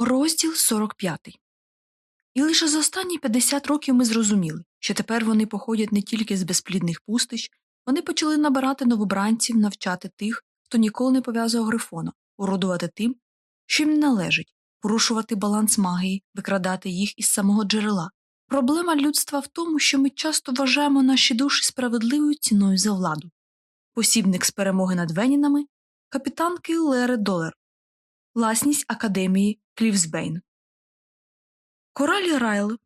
Розділ 45 І лише за останні 50 років ми зрозуміли, що тепер вони походять не тільки з безплідних пустищ, вони почали набирати новобранців, навчати тих, хто ніколи не пов'язував грифона, уродувати тим, що їм належить, порушувати баланс магії, викрадати їх із самого джерела. Проблема людства в тому, що ми часто вважаємо наші душі справедливою ціною за владу. Посібник з перемоги над Венінами капітан Кіллере Долер, власність академії Клівсбейн. Коралі Райл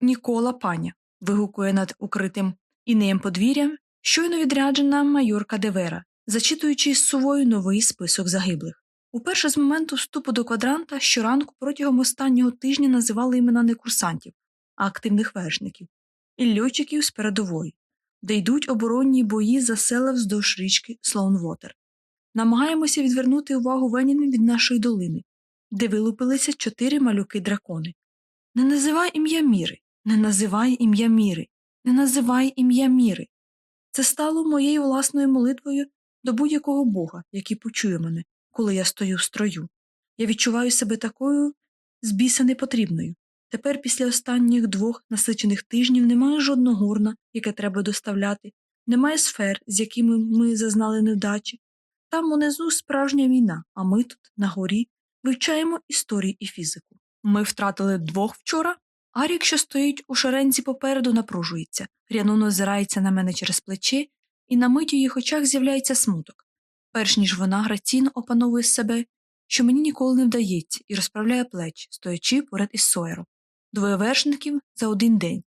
Нікола Паня. вигукує над укритим інеєм подвір'ям щойно відряджена майорка Девера, зачитуючи з сувою новий список загиблих. Уперше з моменту вступу до квадранта щоранку протягом останнього тижня називали імена не курсантів, а активних вершників і льотчиків з передової, де йдуть оборонні бої за села вздовж річки Слоунвотер. Намагаємося відвернути увагу Веніни від нашої долини, де вилупилися чотири малюки дракони. Не називай ім'я міри, не називай ім'я міри, не називай ім'я міри. Це стало моєю власною молитвою до будь-якого бога, який почує мене, коли я стою в строю. Я відчуваю себе такою збіса непотрібною. Тепер, після останніх двох насичених тижнів, немає жодного горна, яке треба доставляти, немає сфер, з якими ми зазнали невдачі. Там унизу справжня війна, а ми тут, на горі, вивчаємо історію і фізику. Ми втратили двох вчора. Арік, що стоїть у шеренці попереду, напружується, рянуно озирається на мене через плече, і на мить у їх очах з'являється смуток. Перш ніж вона граційно опановує себе, що мені ніколи не вдається, і розправляє плечі, стоячи поряд із Сойером. Двоє вершників за один день.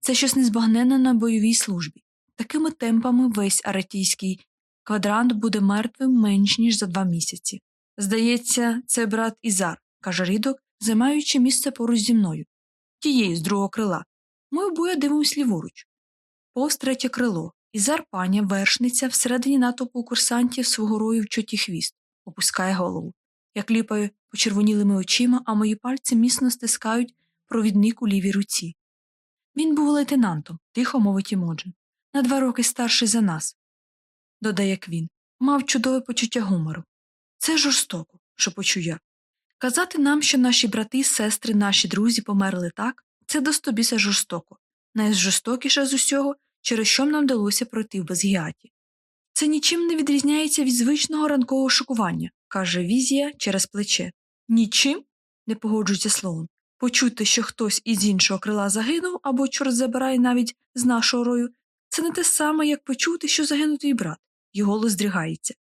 Це щось незбагненне на бойовій службі. Такими темпами весь аретійський квадрант буде мертвим менш ніж за два місяці. Здається, це брат Ізар, каже рідок, займаючи місце поруч зі мною, тієї з другого крила. Ми обоє дивимось ліворуч. Повз третє крило. Ізар паня, вершниця, всередині натовпу курсантів свого в чоті хвіст, опускає голову. Я кліпаю почервонілими очима, а мої пальці міцно стискають провідник у лівій руці. Він був лейтенантом, тихо мовить Імоджен, на два роки старший за нас, додає Квін, мав чудове почуття гумору. Це жорстоко, шепочу я. Казати нам, що наші брати, сестри, наші друзі померли так, це достобіся жорстоко, найжорстокіше з усього, через що нам вдалося пройти в Безгіаті. Це нічим не відрізняється від звичного ранкового шокування, каже Візія через плече. Нічим? не погоджується Слоун. Почути, що хтось із іншого крила загинув або чорт забирає навіть з нашого рою, це не те саме, як почути, що загинув твій брат. Його голос здригається.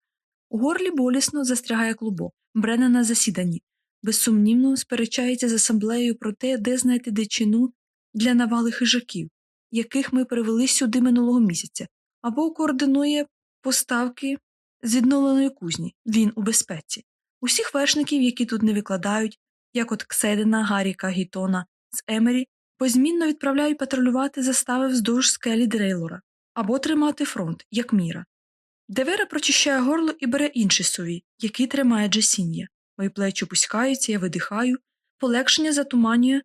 У горлі болісно застрягає клубок, брене на засіданні, безсумнівно сперечається з асамблеєю про те, де знайти дичину для навали хижаків, яких ми привели сюди минулого місяця, або координує поставки з відновленої кузні він у безпеці. Усіх вершників, які тут не викладають, як от Кседена, Гаріка, Гітона з Емері, позмінно відправляють патрулювати застави вздовж скелі Дрейлора або тримати фронт, як міра. Девера прочищає горло і бере інший сувій, який тримає Джесіння. Мої плечі опускаються, я видихаю, полегшення затуманює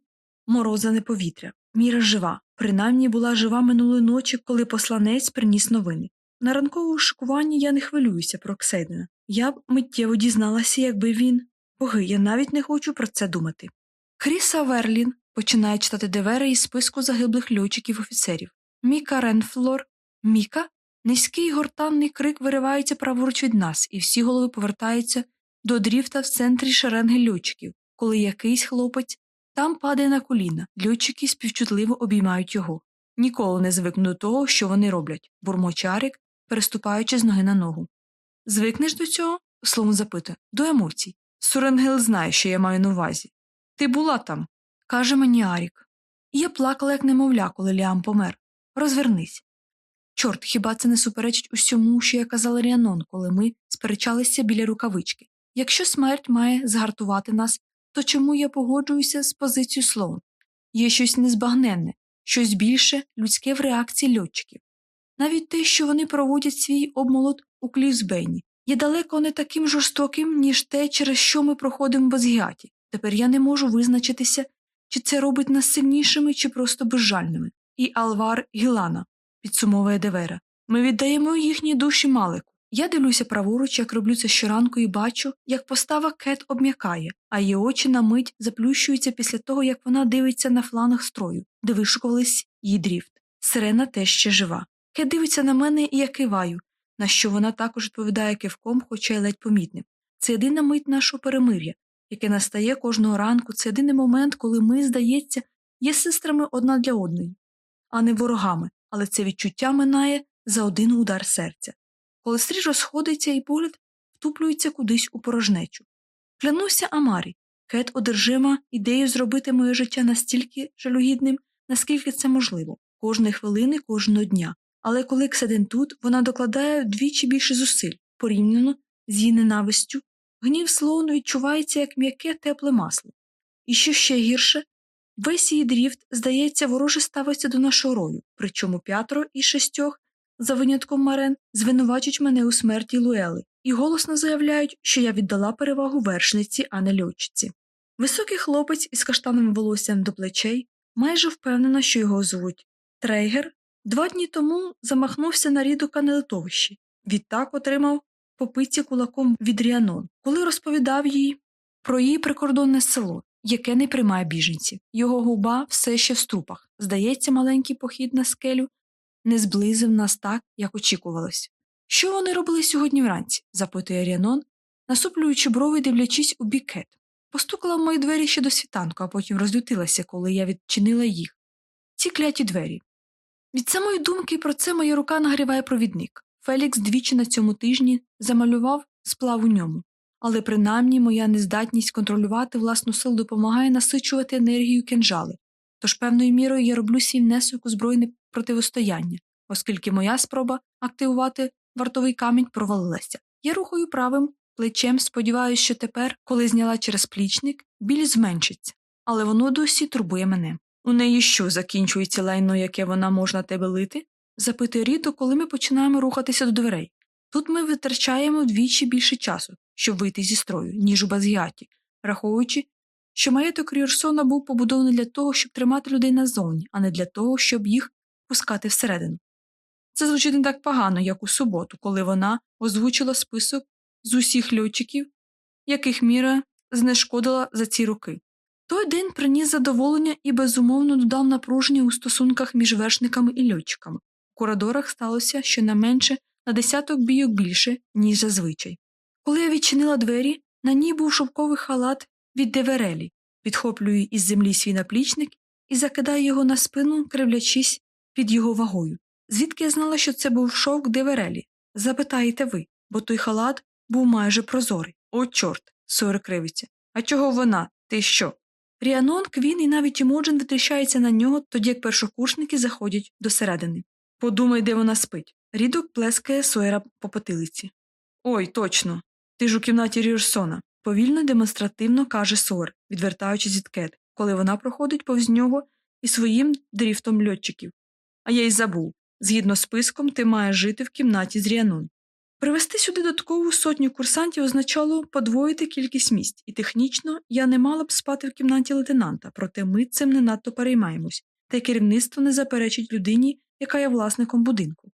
морозане повітря. Міра жива, принаймні була жива минулої ночі, коли посланець приніс новини. На ранковому шикуванні я не хвилююся про Кседена. Я б миттєво дізналася, якби він. Боги, я навіть не хочу про це думати. Кріса Верлін починає читати Девера із списку загиблих льотчиків офіцерів. Міка Ренфлор. Міка? Низький гортанний крик виривається праворуч від нас, і всі голови повертаються до дріфта в центрі шеренги льотчиків, коли якийсь хлопець там падає на коліна, льотчики співчутливо обіймають його. Ніколи не звикну до того, що вони роблять, бурмочарик, переступаючи з ноги на ногу. Звикнеш до цього? Словом запитує, до емоцій. Суренгел знає, що я маю на увазі. Ти була там, каже мені Арік. І я плакала, як немовля, коли Ліам помер. Розвернись. Чорт, хіба це не суперечить усьому, що я казала Ріанон, коли ми сперечалися біля рукавички. Якщо смерть має згартувати нас, то чому я погоджуюся з позицією Слоун? Є щось незбагненне, щось більше людське в реакції льотчиків. Навіть те, що вони проводять свій обмолот у Клівсбейні, є далеко не таким жорстоким, ніж те, через що ми проходимо в Базгіаті. Тепер я не можу визначитися, чи це робить нас сильнішими, чи просто безжальними. І Алвар Гілана, підсумовує Девера. Ми віддаємо їхні душі Малику. Я дивлюся праворуч, як роблю це щоранку, і бачу, як постава кет обм'якає, а її очі на мить заплющуються після того, як вона дивиться на фланг строю, де вишукувались її дріфт. Сирена теж ще жива. Кет дивиться на мене, і я киваю, на що вона також відповідає кивком, хоча й ледь помітним. Це єдина мить нашого перемир'я, яке настає кожного ранку, це єдиний момент, коли ми, здається, є сестрами одна для одної, а не ворогами, але це відчуття минає за один удар серця. Коли стріж розходиться і погляд втуплюється кудись у порожнечу. Клянуся Амарі, Кет одержима ідею зробити моє життя настільки жалюгідним, наскільки це можливо, кожної хвилини, кожного дня. Але коли Кседен тут, вона докладає вдвічі більше зусиль, порівняно з її ненавистю, гнів слоуну відчувається як м'яке тепле масло. І що ще гірше, весь її дріфт, здається, вороже ставиться до нашого рою, причому п'ятеро із шістьох за винятком Марен, звинувачують мене у смерті Луели і голосно заявляють, що я віддала перевагу вершниці, а не льотчиці. Високий хлопець із каштановим волоссям до плечей майже впевнена, що його звуть Трейгер, два дні тому замахнувся на Рідока на летовищі, відтак отримав по пиці кулаком від Ріанон, коли розповідав їй про її прикордонне село, яке не приймає біженців. Його губа все ще в струпах. Здається, маленький похід на скелю не зблизив нас так, як очікувалось. Що вони робили сьогодні вранці? запитує Ріанон, насуплюючи брови, дивлячись у бікет. Постукала в мої двері ще до світанку, а потім розлютилася, коли я відчинила їх. Ці кляті двері. Від самої думки про це моя рука нагріває провідник. Фелікс двічі на цьому тижні замалював сплав у ньому, але принаймні моя нездатність контролювати власну силу допомагає насичувати енергію кинжали, тож певною мірою я роблю свій внесок у збройне противостояння, оскільки моя спроба активувати вартовий камінь провалилася. Я рухаю правим плечем, сподіваюся, що тепер, коли зняла через плічник, біль зменшиться, але воно досі турбує мене. У неї що закінчується лайно, яке вона може на тебе лити? запитує Ріто, коли ми починаємо рухатися до дверей. Тут ми витрачаємо вдвічі більше часу, щоб вийти зі строю, ніж у Базгіаті, враховуючи, що маєток Рюрсона був побудований для того, щоб тримати людей назовні, а не для того, щоб їх пускати всередину. Це звучить не так погано, як у суботу, коли вона озвучила список з усіх льотчиків, яких міра знешкодила за ці роки. Той день приніс задоволення і безумовно додав напруження у стосунках між вершниками і льотчиками. У коридорах сталося щонайменше на десяток бійок більше, ніж зазвичай. Коли я відчинила двері, на ній був шовковий халат від деверелі, підхоплює із землі свій наплічник і закидає його на спину, кривлячись під його вагою. Звідки я знала, що це був шовк деверелі? Запитаєте ви, бо той халат був майже прозорий. О, чорт, сори кривиться. А чого вона? Ти що? Ріанон, Квін і навіть Імоджен витріщаються на нього, тоді як першокурсники заходять до середини. Подумай, де вона спить. Рідок плескає Сойера по потилиці. Ой, точно. Ти ж у кімнаті Рірсона. Повільно демонстративно каже Сойер, відвертаючись від кет, коли вона проходить повз нього і своїм дріфтом льотчиків. А я й забув. Згідно з списком, ти маєш жити в кімнаті з Ріанон. Привезти сюди додаткову сотню курсантів означало подвоїти кількість місць, і технічно я не мала б спати в кімнаті лейтенанта, проте ми цим не надто переймаємось, та й керівництво не заперечить людині, яка є власником будинку.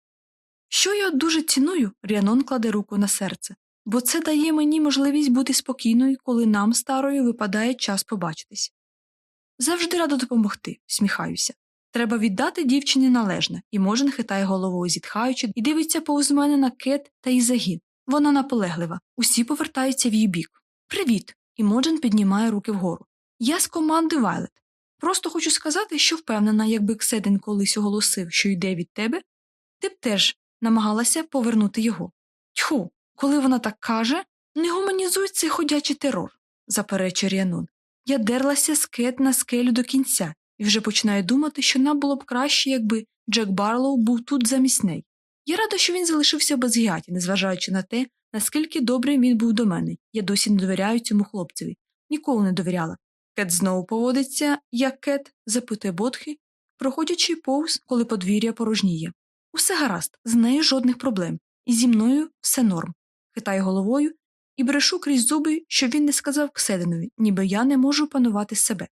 Що я дуже ціную, Ріанон кладе руку на серце, бо це дає мені можливість бути спокійною, коли нам, старою, випадає час побачитись. Завжди рада допомогти, сміхаюся. Треба віддати дівчині належне, і можен хитає головою, зітхаючи, і дивиться повз мене на кет та її загін. Вона наполеглива. Усі повертаються в її бік. Привіт. І Моджен піднімає руки вгору. Я з команди Вайлет. Просто хочу сказати, що впевнена, якби Кседен колись оголосив, що йде від тебе, ти б теж намагалася повернути його. Тьху, коли вона так каже, не гуманізуй цей ходячий терор, заперечує Ріанун. Я дерлася з кет на скелю до кінця і вже починаю думати, що нам було б краще, якби Джек Барлоу був тут замість неї. Я рада, що він залишився без гіаті, незважаючи на те, наскільки добрий він був до мене. Я досі не довіряю цьому хлопцеві. Ніколи не довіряла. Кет знову поводиться, як кет, запитує Ботхи, проходячи повз, коли подвір'я порожніє. Усе гаразд, з нею жодних проблем, і зі мною все норм. Хитаю головою і брешу крізь зуби, що він не сказав Кседенові, ніби я не можу панувати себе.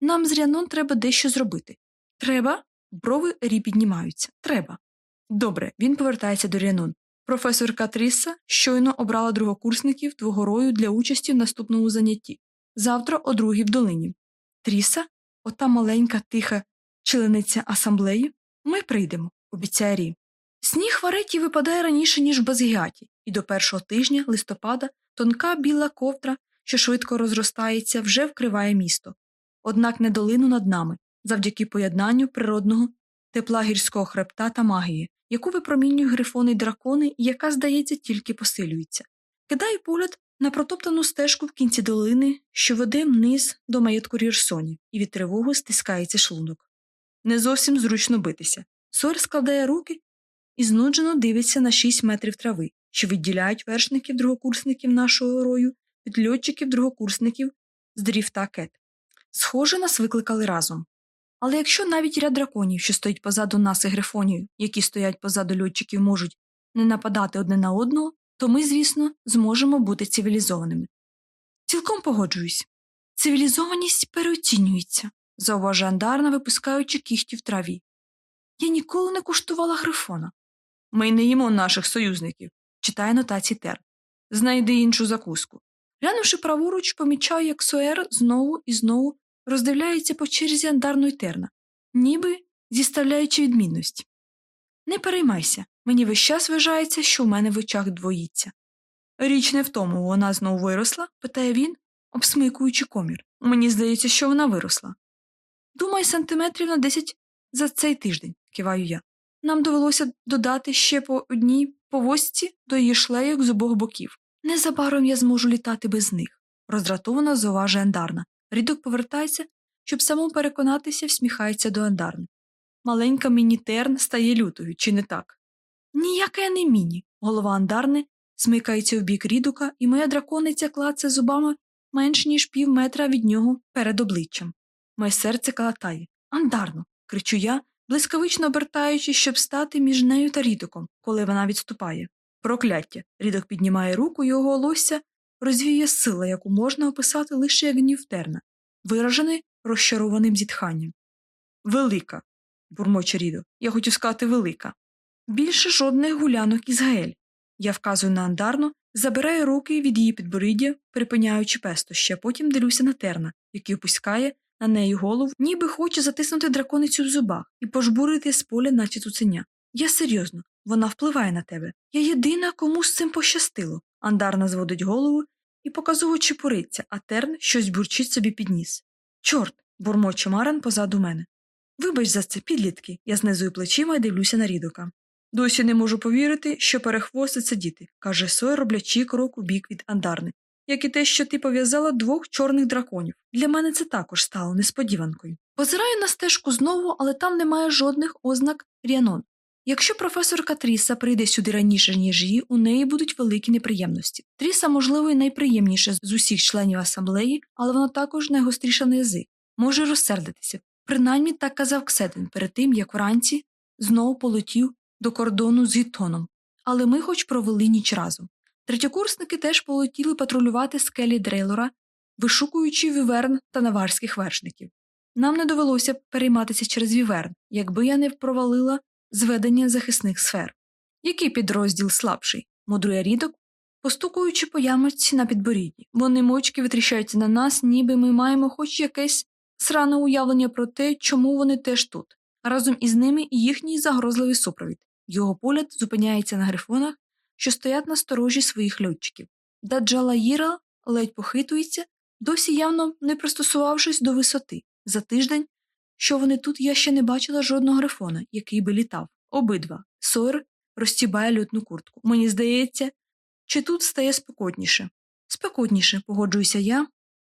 Нам з Ріанон треба дещо зробити. Треба? Брови рі піднімаються. Треба. Добре, він повертається до Ріанон. Професорка Тріса щойно обрала другокурсників двогорою для участі в наступному занятті. Завтра о другій в долині. Тріса, ота маленька тиха члениця асамблеї, ми прийдемо, обіцяє Рі. Сніг в Ареті випадає раніше, ніж в Базгіаті, і до першого тижня листопада тонка біла ковтра, що швидко розростається, вже вкриває місто. Однак не долину над нами, завдяки поєднанню природного тепла гірського хребта та магії, яку випромінюють грифони й дракони і яка, здається, тільки посилюється. Кидаю погляд на протоптану стежку в кінці долини, що веде вниз до маєтку Рірсоні, і від тривоги стискається шлунок. Не зовсім зручно битися. Сойер складає руки і знуджено дивиться на шість метрів трави, що відділяють вершників другокурсників нашого рою від льотчиків другокурсників з дріфта кет. Схоже, нас викликали разом. Але якщо навіть ряд драконів, що стоїть позаду нас і грифонів, які стоять позаду льотчиків, можуть не нападати одне на одного, то ми, звісно, зможемо бути цивілізованими. Цілком погоджуюсь. Цивілізованість переоцінюється, зауважує Андарна, випускаючи кіхті в траві. Я ніколи не куштувала грифона. Ми не їмо наших союзників, читає нотації Тер. Знайди іншу закуску. Глянувши праворуч, помічаю, як Суер знову і знову роздивляється по черзі андарну й терна, ніби зіставляючи відмінності. Не переймайся, мені весь час вважається, що в мене в очах двоїться. Річ не в тому, вона знову виросла? питає він, обсмикуючи комір. Мені здається, що вона виросла. Думаю, сантиметрів на десять за цей тиждень, киваю я. Нам довелося додати ще по одній повозці до її шлейок з обох боків. Незабаром я зможу літати без них, роздратовано зауважує Андарна. Рідок повертається, щоб самому переконатися, всміхається до Андарни. Маленька міні-терн стає лютою, чи не так? Ніяке я не міні. Голова Андарни смикається в бік рідука, і моя дракониця клацає зубами менш ніж пів метра від нього перед обличчям. Моє серце калатає. Андарно. кричу я, блискавично обертаючись, щоб стати між нею та рідоком, коли вона відступає. Прокляття. Рідок піднімає руку, його волосся розвіє сила, яку можна описати лише як гнів терна, виражений розчарованим зітханням. Велика. бурмоче рідок. Я хочу сказати велика. Більше жодних гулянок із Гаель. Я вказую на андарну, забираю руки від її підборіддя, припиняючи пестощі, а потім дивлюся на терна, який опускає на неї голову, ніби хоче затиснути драконицю в зубах і пожбурити з поля, наче цуценя. Я серйозно, вона впливає на тебе. Я єдина, кому з цим пощастило. Андарна зводить голову і показово чепуриться, а терн щось бурчить собі під ніс. Чорт. бурмоче Марен позаду мене. Вибач за це, підлітки. Я знизую плечима і дивлюся на рідока. Досі не можу повірити, що перехвоститься діти, каже Сой, роблячи крок у бік від андарни, як і те, що ти пов'язала двох чорних драконів. Для мене це також стало несподіванкою. Позираю на стежку знову, але там немає жодних ознак Ріанон. Якщо професорка Тріса прийде сюди раніше, ніж її, у неї будуть великі неприємності. Тріса, можливо, і найприємніша з усіх членів асамблеї, але вона також найгостріша на язик, може розсердитися. Принаймні так казав Кседен перед тим, як вранці знову полетів до кордону з Гіттоном. Але ми хоч провели ніч разом. Третьокурсники теж полетіли патрулювати скелі Дрейлора, вишукуючи віверн та наварських вершників. Нам не довелося перейматися через віверн, якби я не провалила зведення захисних сфер. Який підрозділ слабший? мудрує рідок, постукуючи по ямочці на підборідді. Вони мочки витріщаються на нас, ніби ми маємо хоч якесь сране уявлення про те, чому вони теж тут, разом із ними і їхній загрозливий супровід. Його погляд зупиняється на грифонах, що стоять на сторожі своїх льотчиків. Даджалаїра ледь похитується, досі явно не пристосувавшись до висоти. За тиждень що вони тут я ще не бачила жодного грифона, який би літав. Обидва. Сойер розтібає льотну куртку. Мені здається, чи тут стає спекотніше. Спекотніше, погоджуюся я,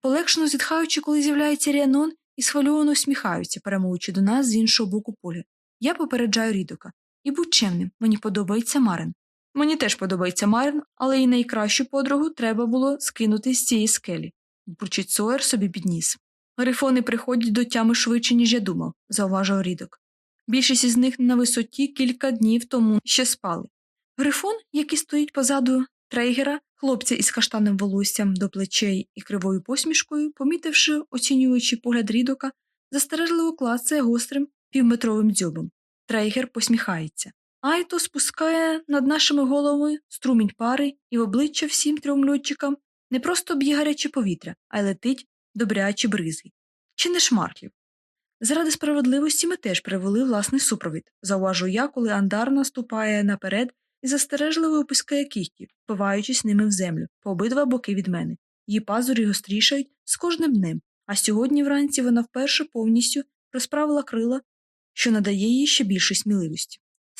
полегшено зітхаючи, коли з'являється Ріанон і схвильовано усміхаються, перемовуючи до нас з іншого боку поля. Я попереджаю рідока. І будь чемним, мені подобається Марин. Мені теж подобається Марин, але і найкращу подругу треба було скинути з цієї скелі. Бурчить Сойер собі підніс. Грифони приходять до тями швидше, ніж я думав, зауважив рідок. Більшість із них на висоті кілька днів тому ще спали. Грифон, який стоїть позаду трейгера, хлопця із каштанним волоссям до плечей і кривою посмішкою, помітивши, оцінюючи погляд рідока, застережливо клацає гострим півметровим дзьобом. Трейгер посміхається. Айто спускає над нашими головами струмінь пари і в обличчя всім трьом льотчикам не просто б'є гаряче повітря, а й летить добрячі бризги. Чи не шмарклів? Заради справедливості ми теж привели власний супровід, зауважу я, коли Андар наступає наперед і застережливо опускає кігті, впиваючись ними в землю, по обидва боки від мене. Її пазурі гострішають з кожним днем, а сьогодні вранці вона вперше повністю розправила крила, що надає їй ще більше сміливості.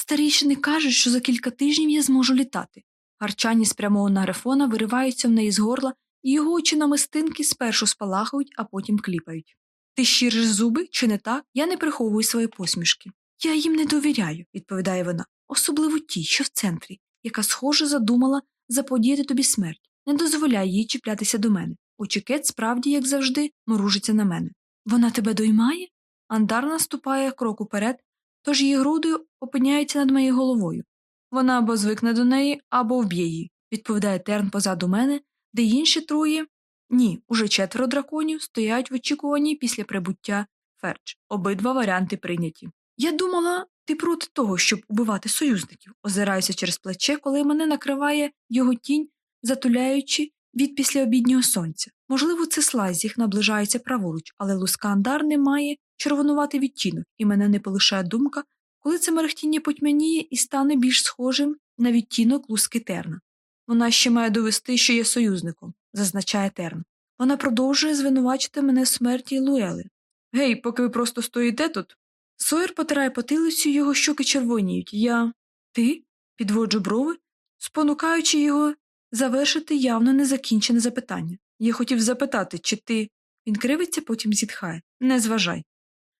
Старішини кажуть, що за кілька тижнів я зможу літати. Гарчані спрямовано на грифона вириваються в неї з горла, і його очі намистинки спершу спалахують, а потім кліпають. Ти щириш зуби, чи не так? Я не приховую свої посмішки. Я їм не довіряю, відповідає вона, особливо тій, що в центрі, яка схоже задумала заподіяти тобі смерть. Не дозволяй їй чіплятися до мене. Очі Кет справді, як завжди, моружиться на мене. Вона тебе доймає? Андар наступає крок уперед, тож її груди опиняються над моєю головою. Вона або звикне до неї, або вб'є її, відповідає Терн позаду мене, де інші троє ні, уже четверо драконів стоять в очікуванні після прибуття Ферч. Обидва варіанти прийняті. Я думала, ти проти того, щоб убивати союзників, озираюся через плече, коли мене накриває його тінь, затуляючи від післяобіднього сонця. Можливо, це слайз їх наближається праворуч, але лускандар не має червонувати відтінок, і мене не полишає думка, коли це мерехтіння потьмяніє і стане більш схожим на відтінок луски терна. Вона ще має довести, що є союзником, зазначає Терн. Вона продовжує звинувачити мене в смерті Луели. Гей, поки ви просто стоїте тут. Сойер потирає потилицю, його щоки червоніють. Я. Ти? підводжу брови, спонукаючи його завершити явно незакінчене запитання. Я хотів запитати, чи ти. Він кривиться, потім зітхає. Не зважай.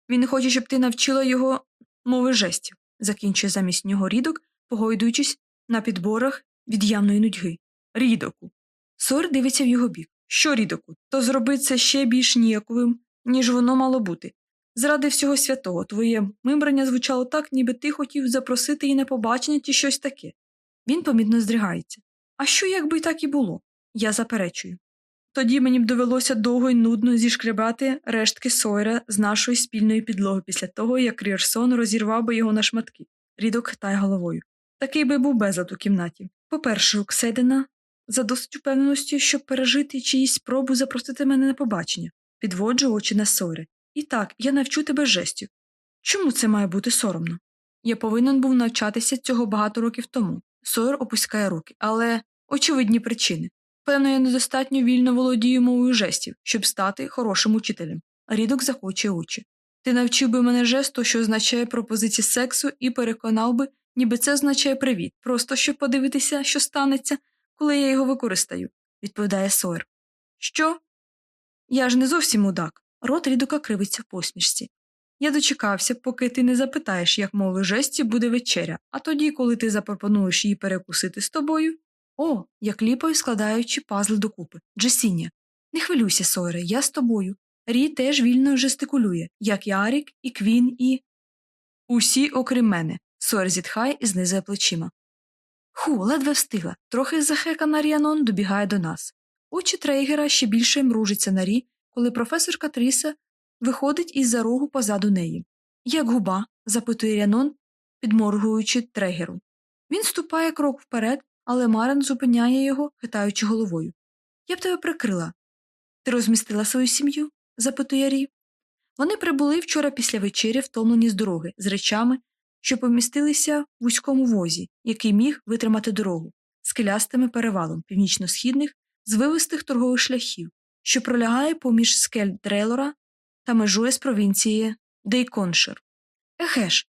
Він хоче, щоб ти навчила його мови жестів, закінчує замість нього рідок, погойдуючись на підборах від явної нудьги. Рідоку. Сор дивиться в його бік. Що, рідоку? То зроби це ще більш ніяковим, ніж воно мало бути. Заради всього святого, твоє мимрання звучало так, ніби ти хотів запросити її на побачення чи щось таке. Він помітно здригається. А що, якби так і було? Я заперечую. Тоді мені б довелося довго й нудно зішкребати рештки Сойра з нашої спільної підлоги після того, як Рірсон розірвав би його на шматки. Рідок хитає головою. Такий би був безлад у кімнаті. По-перше, у Кседена за досить упевненості, щоб пережити чиїсь спробу запросити мене на побачення, підводжу очі на Сойре. І так, я навчу тебе жестів. Чому це має бути соромно? Я повинен був навчатися цього багато років тому. Сойер опускає руки, але очевидні причини. Певно, я недостатньо вільно володію мовою жестів, щоб стати хорошим учителем. Рідок захоче очі. Ти навчив би мене жесту, що означає пропозиції сексу, і переконав би, ніби це означає привіт, просто щоб подивитися, що станеться, коли я його використаю, відповідає Сойер. Що? Я ж не зовсім мудак. Рот рідока кривиться в посмішці. Я дочекався, поки ти не запитаєш, як мови жесті буде вечеря, а тоді, коли ти запропонуєш її перекусити з тобою. О, я кліпаю, складаючи пазли докупи. Джесіння. Не хвилюйся, Сойре, я з тобою. Рі теж вільно жестикулює, як і Арік, і Квін, і. Усі, окрім мене. Сойер зітхає і знизує плечима. Ху, ледве встигла. Трохи захекана Ріанон добігає до нас. Очі трейгера ще більше мружаться на рі, коли професорка Тріса виходить із за рогу позаду неї. Як губа? запитує Ріанон, підморгуючи трейгеру. Він ступає крок вперед, але Марен зупиняє його, хитаючи головою. Я б тебе прикрила. Ти розмістила свою сім'ю? запитує Рі. Вони прибули вчора після вечері, втомлені з дороги, з речами, що помістилися в вузькому возі, який міг витримати дорогу, скелястими перевалом північно-східних, звивистих торгових шляхів, що пролягає поміж скель Дрелора та межує з провінції Дейконшир. Еге ж.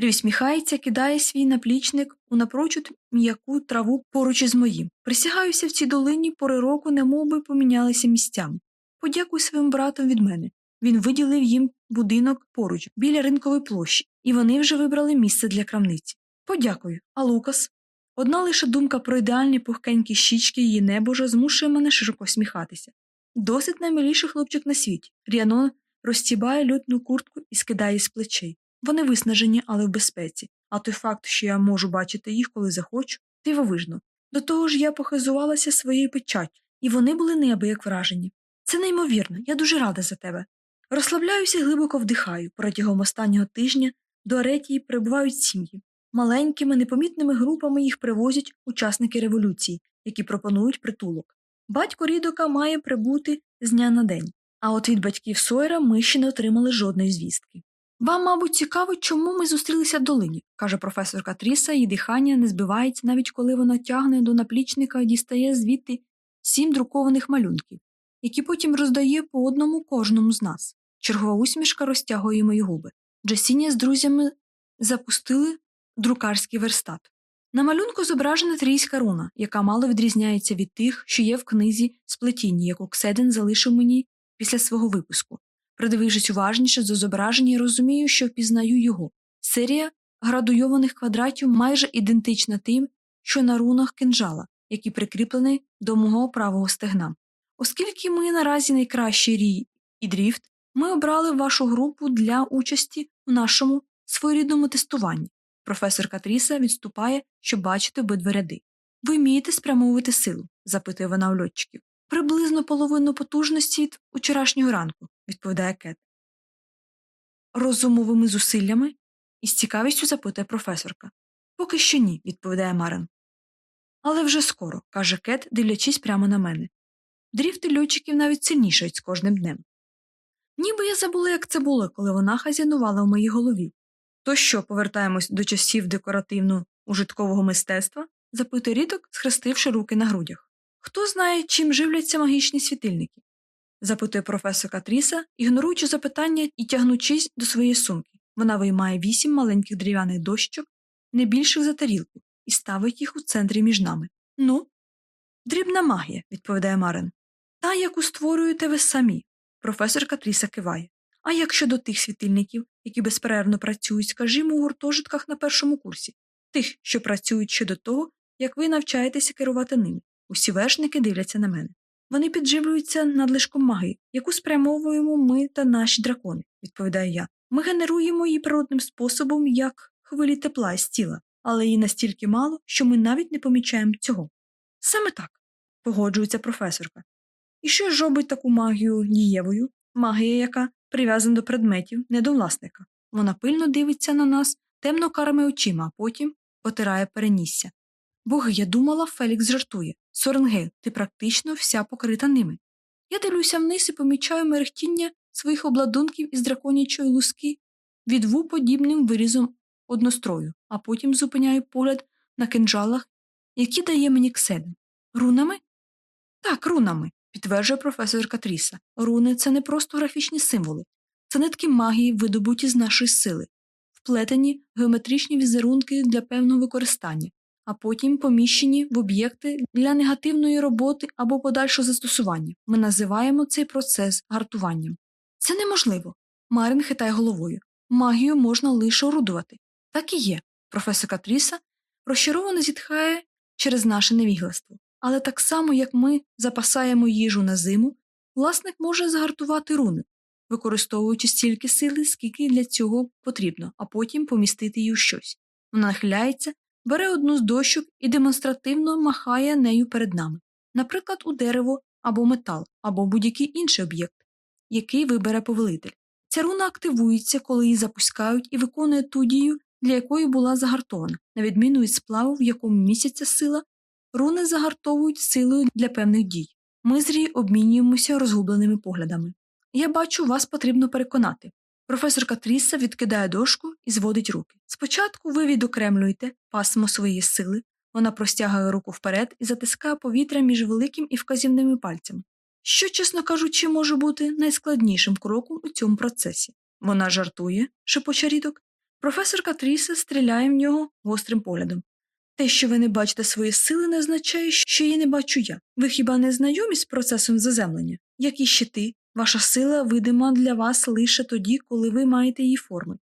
Рі усміхається, кидає свій наплічник у напрочуд м'яку траву поруч із моїм. Присягаюся в цій долині пори року, немовби помінялися місцями. Подякуй своїм братам від мене. Він виділив їм будинок поруч, біля ринкової площі, і вони вже вибрали місце для крамниці. Подякую. А Лукас? Одна лише думка про ідеальні пухкенькі щічки її небожа змушує мене широко сміхатися. Досить наймиліший хлопчик на світі. Ріанон розтібає лютну куртку і скидає з плечей. Вони виснажені, але в безпеці, а той факт, що я можу бачити їх, коли захочу, дивовижно. До того ж я похизувалася своєю печаттю, і вони були неабияк вражені. Це неймовірно, я дуже рада за тебе. Розслабляюся і глибоко вдихаю. Протягом останнього тижня до Аретії прибувають сім'ї. Маленькими непомітними групами їх привозять учасники революції, які пропонують притулок. Батько Рідока має прибути з дня на день, а от від батьків Сойера ми ще не отримали жодної звістки. Вам, мабуть, цікаво, чому ми зустрілися в долині, каже професорка Тріса, її дихання не збивається, навіть коли вона тягне до наплічника і дістає звідти сім друкованих малюнків, які потім роздає по одному кожному з нас. Чергова усмішка розтягує мої губи. Джасіння з друзями запустили друкарський верстат. На малюнку зображена трійська руна, яка мало відрізняється від тих, що є в книзі сплетіння, яку Кседен залишив мені після свого випуску. Придивившись уважніше до зображення, розумію, що впізнаю його. Серія градуйованих квадратів майже ідентична тим, що на рунах кинжала, який прикріплений до мого правого стегна. Оскільки ми наразі найкращий рій і дріфт, ми обрали вашу групу для участі у нашому своєрідному тестуванні. Професор Катріса відступає, щоб бачити обидва ряди. Ви вмієте спрямовувати силу? запитує вона у льотчиків. Приблизно половину потужності від учорашнього ранку, відповідає Кет. Розумовими зусиллями? із цікавістю запитує професорка. Поки що ні, відповідає Марин. Але вже скоро, каже Кет, дивлячись прямо на мене. Дріфти льотчиків навіть сильнішають з кожним днем. Ніби я забула, як це було, коли вона хазянувала в моїй голові. То що, повертаємось до часів декоративно ужиткового мистецтва? запитує рідок, схрестивши руки на грудях. Хто знає, чим живляться магічні світильники? Запитує професорка Тріса, ігноруючи запитання і тягнучись до своєї сумки. Вона виймає вісім маленьких дерев'яних дощок, не більших за тарілку, і ставить їх у центрі між нами. Ну, дрібна магія, відповідає Марин. Та, яку створюєте ви самі. Професорка Тріса киває. А як щодо тих світильників, які безперервно працюють, скажімо, у гуртожитках на першому курсі, тих, що працюють ще до того, як ви навчаєтеся керувати ними. Усі вершники дивляться на мене. Вони підживлюються надлишком маги, яку спрямовуємо ми та наші дракони, відповідаю я. Ми генеруємо її природним способом, як хвилі тепла з тіла, але її настільки мало, що ми навіть не помічаємо цього. Саме так, погоджується професорка. І що ж робить таку магію дієвою? Магія, яка прив'язана до предметів, не до власника. Вона пильно дивиться на нас темно карими очима, а потім потирає перенісся. Боги, я думала, Фелікс жартує. Соренгейл, ти практично вся покрита ними. Я дивлюся вниз і помічаю мерехтіння своїх обладунків із драконячої луски з V-подібним вирізом однострою, а потім зупиняю погляд на кинджалах, які дає мені кседен. Рунами? Так, рунами, підтверджує професор Катріса. Руни це не просто графічні символи, це нитки магії, видобуті з нашої сили, вплетені геометричні візерунки для певного використання, а потім поміщені в об'єкти для негативної роботи або подальшого застосування. Ми називаємо цей процес гартуванням. Це неможливо. Марин хитає головою. Магію можна лише орудувати. Так і є. Професор Катріса розчаровано зітхає через наше невігластво. Але так само, як ми запасаємо їжу на зиму, власник може загартувати руни, використовуючи стільки сили, скільки для цього потрібно, а потім помістити її у щось. Вона нахиляється, бере одну з дощок і демонстративно махає нею перед нами, наприклад, у дерево або метал, або будь-який інший об'єкт, який вибере повелитель. Ця руна активується, коли її запускають і виконує ту дію, для якої була загартована, на відміну від сплаву, в якому місяця сила, руни загартовують силою для певних дій. Ми з Рі обмінюємося розгубленими поглядами. Я бачу, вас потрібно переконати. Професор Катріса відкидає дошку і зводить руки. Спочатку ви відокремлюєте пасмо своєї сили, вона простягає руку вперед і затискає повітря між великим і вказівними пальцями, що, чесно кажучи, може бути найскладнішим кроком у цьому процесі. Вона жартує, шепоче рідок. Професор Катріса стріляє в нього гострим поглядом. Те, що ви не бачите свої сили, не означає, що її не бачу я. Ви хіба не знайомі з процесом заземлення? Як і щити, ваша сила видима для вас лише тоді, коли ви маєте її форми.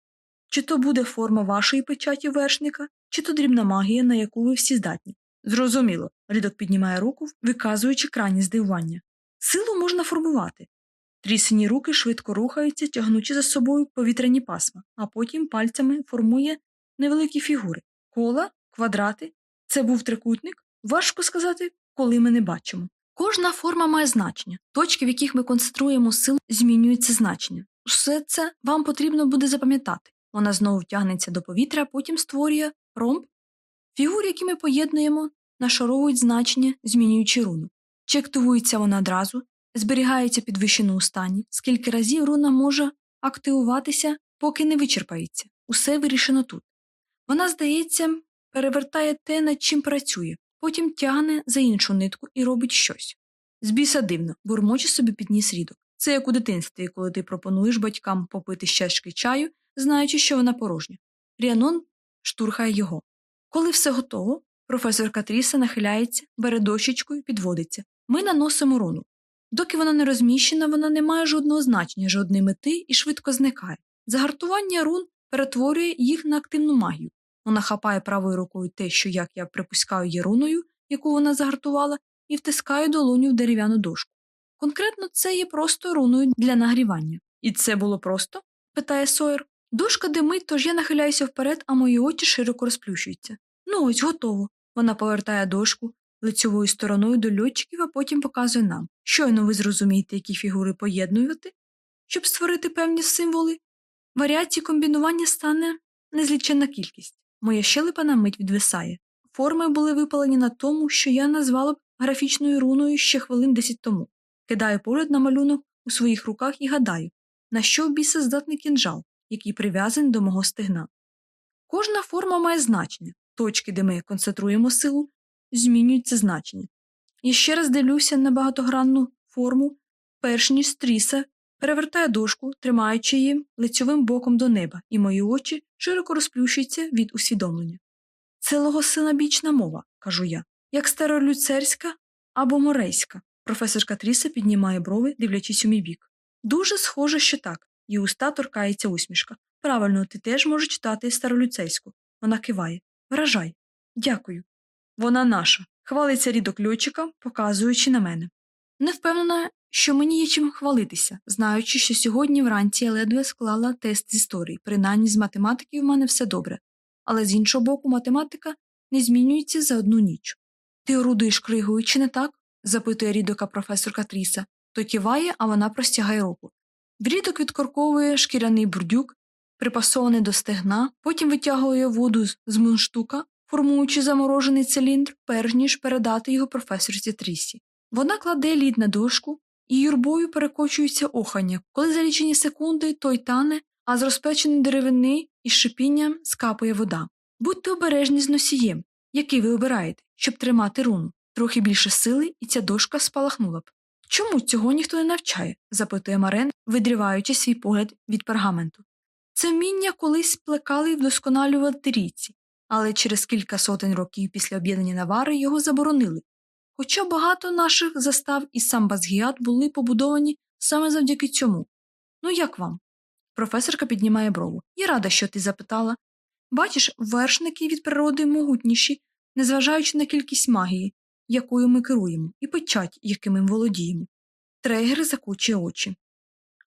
Чи то буде форма вашої печаті вершника, чи то дрібна магія, на яку ви всі здатні. Зрозуміло, рідок піднімає руку, виказуючи крайні здивування. Силу можна формувати. Трісені руки швидко рухаються, тягнучи за собою повітряні пасма, а потім пальцями формує невеликі фігури кола, квадрати. Це був трикутник. Важко сказати, коли ми не бачимо. Кожна форма має значення. Точки, в яких ми концентруємо силу, змінюються значення. Все це вам потрібно буде запам'ятати. Вона знову тягнеться до повітря, потім створює Ромб фігури, які ми поєднуємо, нашаровують значення, змінюючи руну. Чи активується вона одразу, зберігається підвищено стані, скільки разів руна може активуватися, поки не вичерпається. Усе вирішено тут. Вона, здається, перевертає те, над чим працює, потім тягне за іншу нитку і робить щось. Збіса дивно, бурмоче собі підніс рідок. Це як у дитинстві, коли ти пропонуєш батькам попити з чаю, знаючи, що вона порожня. Ріанон штурхає його. Коли все готово, професор Катріса нахиляється, бере дощечку і підводиться. Ми наносимо руну. Доки вона не розміщена, вона не має жодного значення, жодної мети і швидко зникає. Загартування рун перетворює їх на активну магію. Вона хапає правою рукою те, що, як я припускаю, є руною, яку вона загартувала, і втискає долоню в дерев'яну дошку. Конкретно це є просто руною для нагрівання. І це було просто? питає Сойер. Дошка димить, тож я нахиляюся вперед, а мої очі широко розплющуються. Ну ось готово. Вона повертає дошку лицьовою стороною до льотчиків, а потім показує нам. Щойно ви зрозумієте, які фігури поєднувати, щоб створити певні символи. Варіацій комбінування стане незліченна кількість. Моя щелепа на мить відвисає. Форми були випалені на тому, що я назвала б графічною руною ще хвилин десять тому. Кидаю погляд на малюнок у своїх руках і гадаю, на що біса здатний кінжал, який прив'язаний до мого стегна. Кожна форма має значення, точки, де ми концентруємо силу, змінюють це значення. Я ще раз дивлюся на багатогранну форму, перш ніж стріса, перевертає дошку, тримаючи її лицьовим боком до неба, і мої очі широко розплющуються від усвідомлення. Це логосилабічна мова, кажу я, як старолюцерська або морейська. Професор Катріса піднімає брови, дивлячись у мій бік. Дуже схоже, що так, і уста торкається усмішка. Правильно, ти теж можеш читати старолюцейську. Вона киває. Вражай. Дякую. Вона наша. Хвалиться рідок льотчика, показуючи на мене. Не впевнена, що мені є чим хвалитися, знаючи, що сьогодні вранці я ледве склала тест з історії, принаймні з математики в мене все добре, але з іншого боку, математика не змінюється за одну ніч. Ти орудуєш кригою, чи не так? запитує рідока професорка Тріса. Той киває, а вона простягає руку. В рідок відкорковує шкіряний бурдюк, припасований до стегна, потім витягує воду з мунштука, формуючи заморожений циліндр, перш ніж передати його професорці Трісі. Вона кладе лід на дошку, і юрбою перекочується охання, коли за лічені секунди той тане, а з розпеченої деревини із шипінням скапує вода. Будьте обережні з носієм, який ви обираєте, щоб тримати руну. Трохи більше сили, і ця дошка спалахнула б. Чому цього ніхто не навчає? запитує Марен, видріваючи свій погляд від пергаменту. Це вміння колись плекали і вдосконалювали тирійці, але через кілька сотень років після об'єднання Навари його заборонили. Хоча багато наших застав і сам Базгіат були побудовані саме завдяки цьому. Ну як вам? Професорка піднімає брову. Я рада, що ти запитала. Бачиш, вершники від природи могутніші, незважаючи на кількість магії, якою ми керуємо, і печать, якими ми володіємо. Трейгер закочує очі.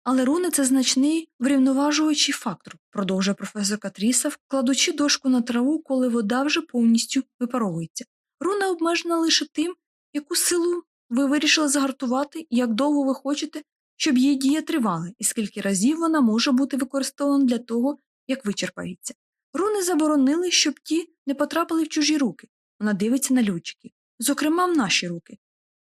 Але руни це значний врівноважуючий фактор, продовжує професор Катріса, вкладучи дошку на траву, коли вода вже повністю випаровується. Руна обмежена лише тим, яку силу ви вирішили загартувати і як довго ви хочете, щоб її дія тривала, і скільки разів вона може бути використована для того, як вичерпається. Руни заборонили, щоб ті не потрапили в чужі руки. Вона дивиться на льотчиків, зокрема в наші руки.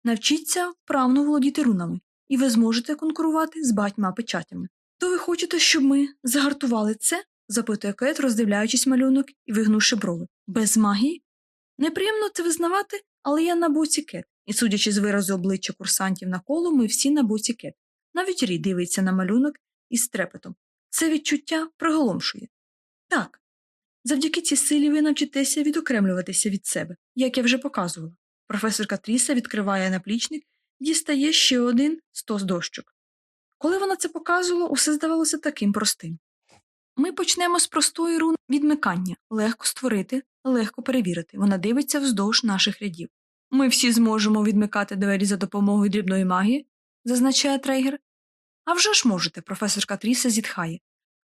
Навчіться вправно володіти рунами, і ви зможете конкурувати з багатьма печатями. То ви хочете, щоб ми загартували це? запитує Кет, роздивляючись малюнок і вигнувши брови. Без магії? Неприємно це визнавати, але я на боці Кет, і, судячи з виразу обличчя курсантів на коло, ми всі на боці Кет. Навіть Рі дивиться на малюнок із трепетом. Це відчуття приголомшує. Так. Завдяки цій силі ви навчитеся відокремлюватися від себе, як я вже показувала. Професорка Тріса відкриває наплічник і дістає ще один стос дощок. Коли вона це показувала, усе здавалося таким простим. Ми почнемо з простої рун відмикання легко створити, легко перевірити. Вона дивиться вздовж наших рядів. Ми всі зможемо відмикати двері за допомогою дрібної магії, зазначає трейгер. А вже ж можете, професорка Тріса зітхає.